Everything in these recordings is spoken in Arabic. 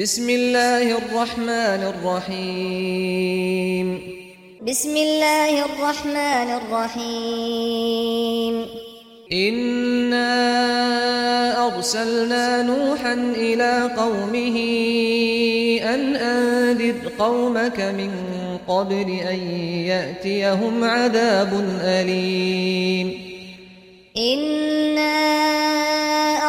بسم الله الرحمن الرحيم. بسم الله الرحمن الرحيم. إنا أرسلنا نوحا إلى قومه أن أنذر قومك من قبل أن يأتيهم عذاب أليم. إنا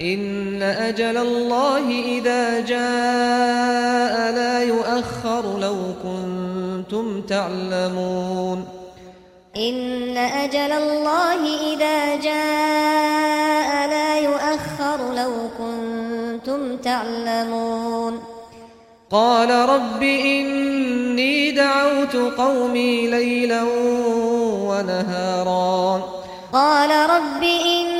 إن أجل الله إذا جاء لا يؤخر لو كنتم تعلمون. إن أجل الله إذا جاء لا يؤخر لو كنتم تعلمون. قال رب إني دعوت قومي ليلا ونهارا. قال رب إني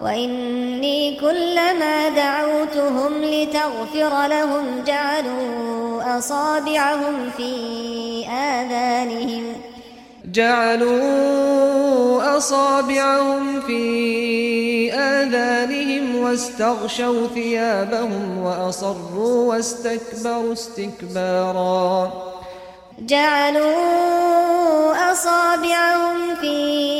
وإني كلما دعوتهم لتغفر لهم جعلوا أصابعهم في آذانهم. جعلوا أصابعهم في آذانهم واستغشوا ثيابهم وأصروا واستكبروا استكبارا. جعلوا أصابعهم في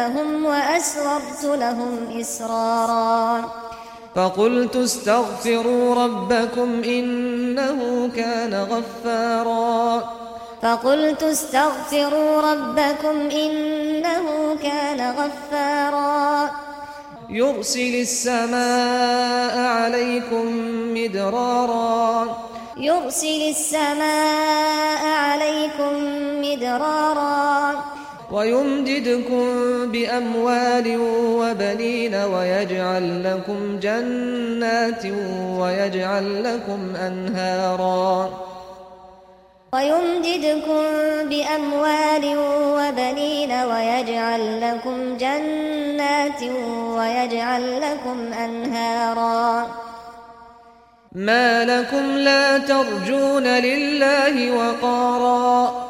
لهم وأسررت لهم إسرارا. فقلت استغفروا ربكم إنه كان غفارا. فقلت استغفروا ربكم إنه كان غفارا. يرسل السماء عليكم مدرارا. يرسل السماء عليكم مدرارا. ويمددكم بأموال وبنين ويجعل لكم جنات ويجعل لكم أنهارا. ويمددكم بأموال وبنين ويجعل لكم جنات ويجعل لكم أنهارا. ما لكم لا ترجون لله وقارا.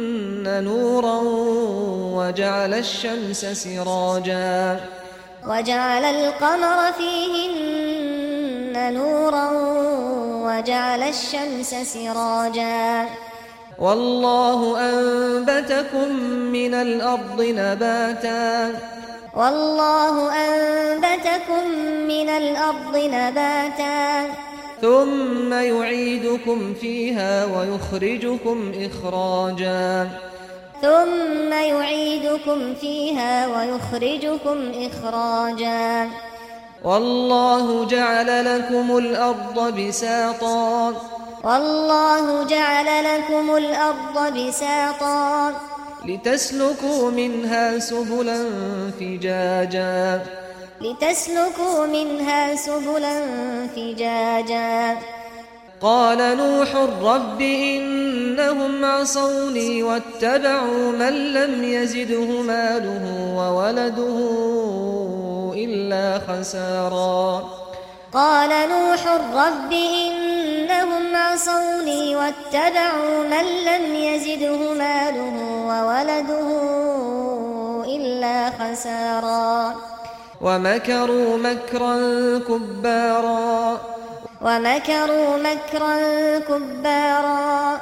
نورا وجعل الشمس سراجا. وجعل القمر فيهن نورا وجعل الشمس سراجا. والله أنبتكم من الأرض نباتا. والله أنبتكم من الأرض نباتا. ثم يعيدكم فيها ويخرجكم إخراجا. ثم يعيدكم فيها ويخرجكم إخراجا. والله جعل لكم الأرض بساطا. والله جعل لكم الأرض بساطا. لتسلكوا منها سبلا فجاجا. لتسلكوا منها سبلا فجاجا. قال نوح رب إنهم عصوني واتبعوا من لم يزده ماله وولده إلا خسارا. قال نوح رب إنهم عصوني واتبعوا من لم يزده ماله وولده إلا خسارا. ومكروا مكرا كبارا. ومكروا مكرا كبارا.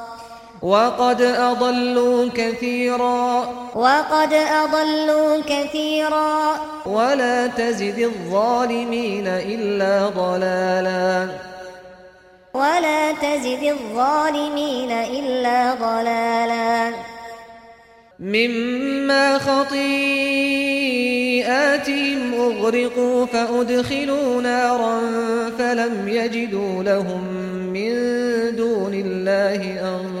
وقد أضلوا كثيرا. وقد أضلوا كثيرا. ولا تزد الظالمين إلا ضلالا. ولا تزد الظالمين إلا ضلالا. مما خطيئاتهم أغرقوا فأدخلوا نارا فلم يجدوا لهم من دون الله أنصارا.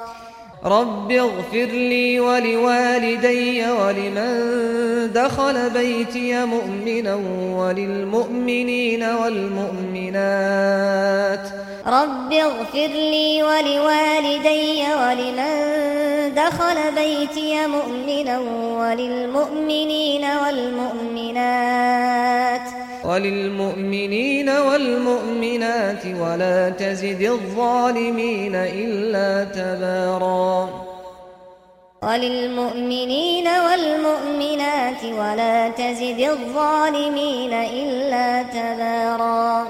رب اغفر لي ولوالدي ولمن دخل بيتي مؤمنا وللمؤمنين والمؤمنات رب اغفر لي ولوالدي ولمن دخل بيتي مؤمنا وللمؤمنين والمؤمنات وللمؤمنين والمؤمنات ولا تزد الظالمين إلا تبارا. وللمؤمنين والمؤمنات ولا تزد الظالمين إلا تبارا.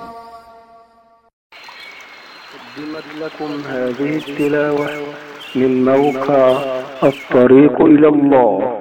قدمت لكم هذه التلاوة من موقع الطريق إلى الله.